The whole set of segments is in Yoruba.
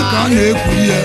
dịka a na-egwuri ya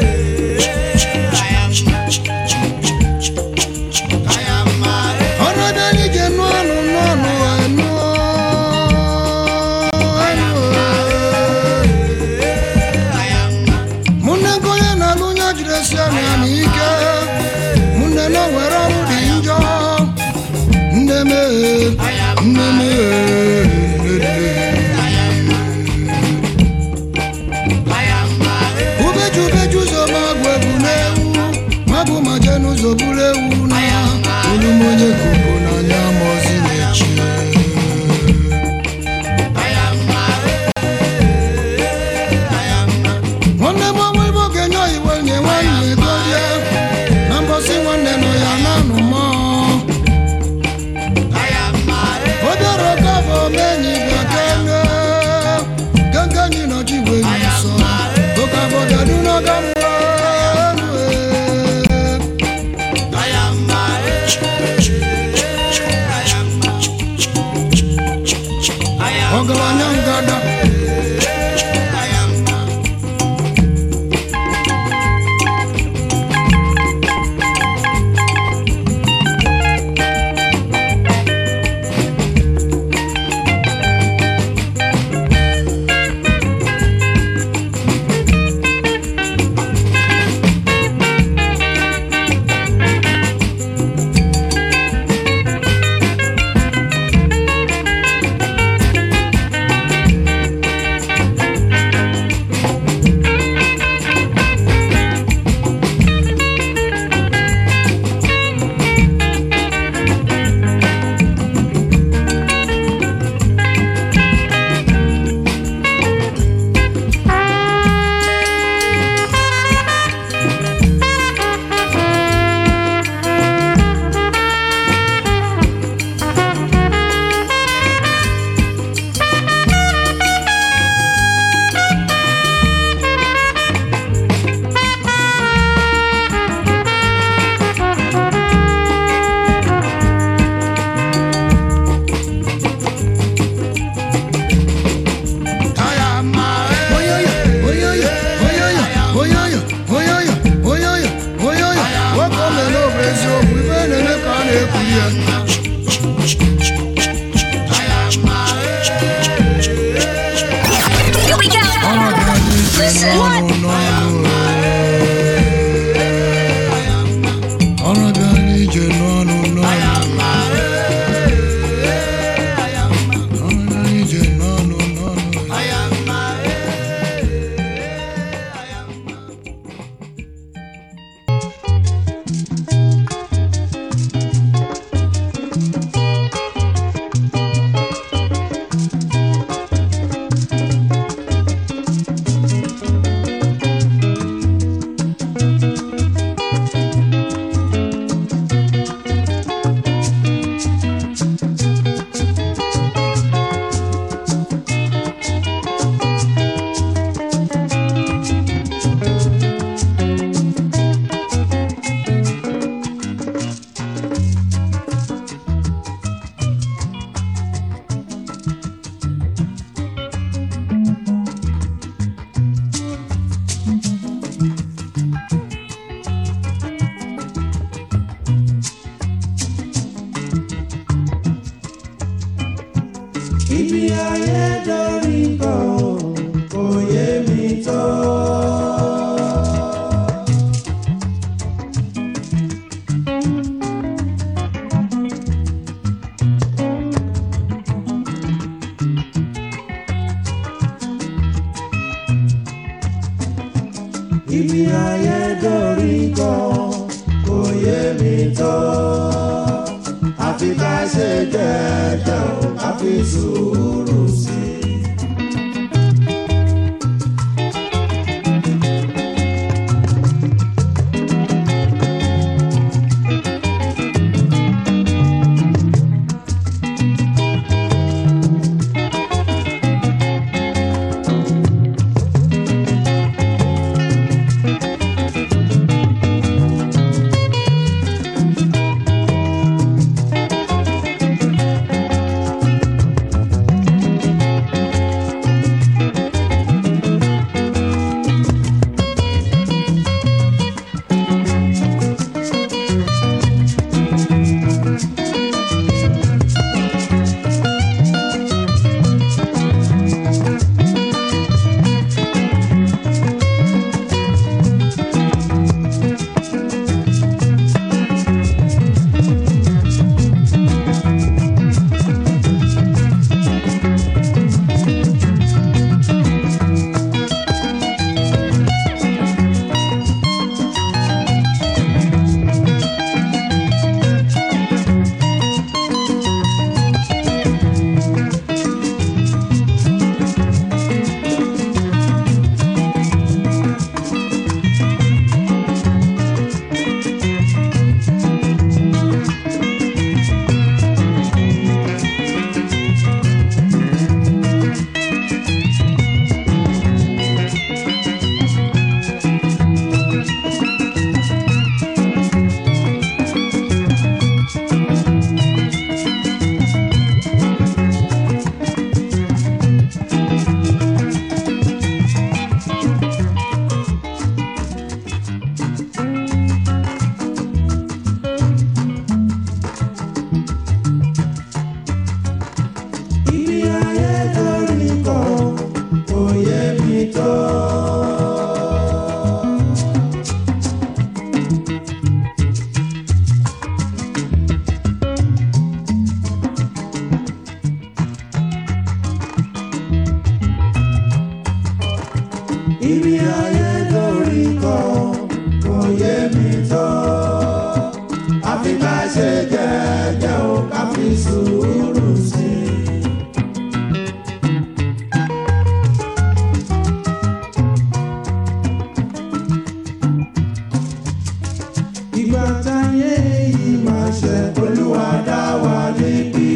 Keep me ahead of Yeah. ìgbà táyé yìí máa ṣe olúwa dá wa lébi.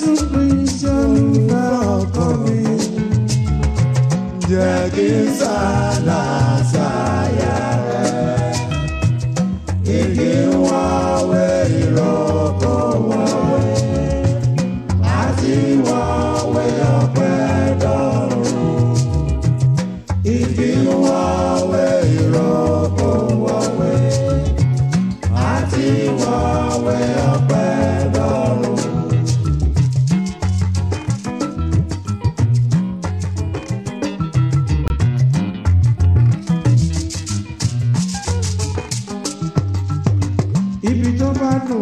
Jésù Kristi olùfẹ́ ọkọ mi. Jẹ́ kí n sá lásàyà. bá nù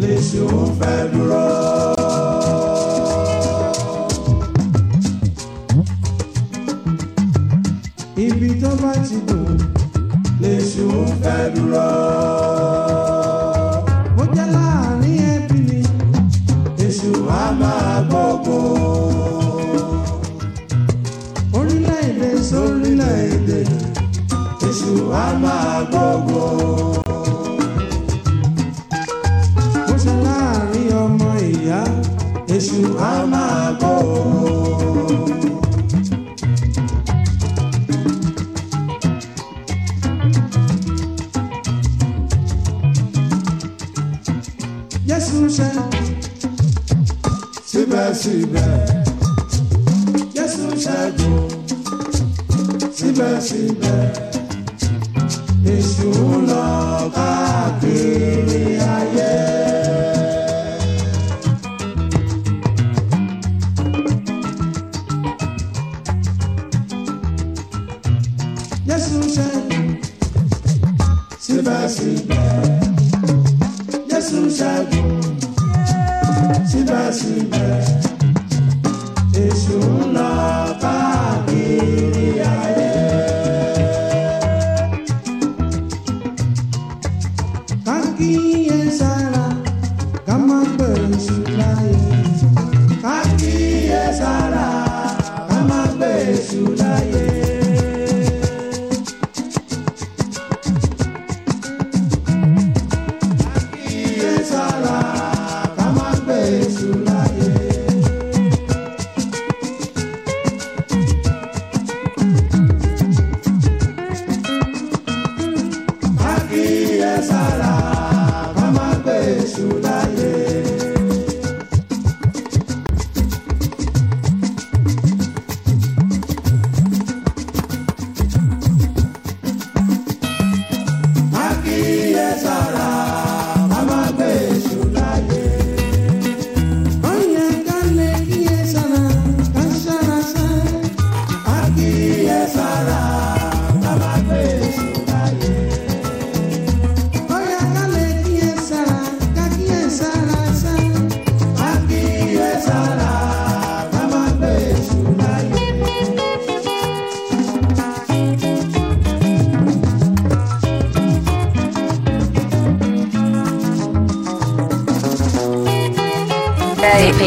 lè ṣe òun fẹ́ dúró. ibi tó bá ti dùn lè ṣe òun fẹ́ dúró. bó jẹ́ láàrin ẹbí ni èṣù á máa gbógo. orílẹ̀-èdè sórílẹ̀-èdè èṣù á máa. deixo a síbẹ̀síbẹ̀ Jésù ṣẹ́gun síbẹ̀síbẹ̀ èṣù ń lọ bá.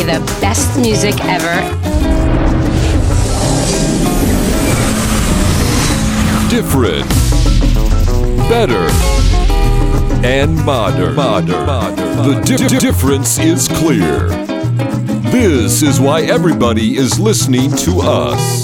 play the best music ever. Different, better, and modern. modern. modern. The di- difference is clear. This is why everybody is listening to us.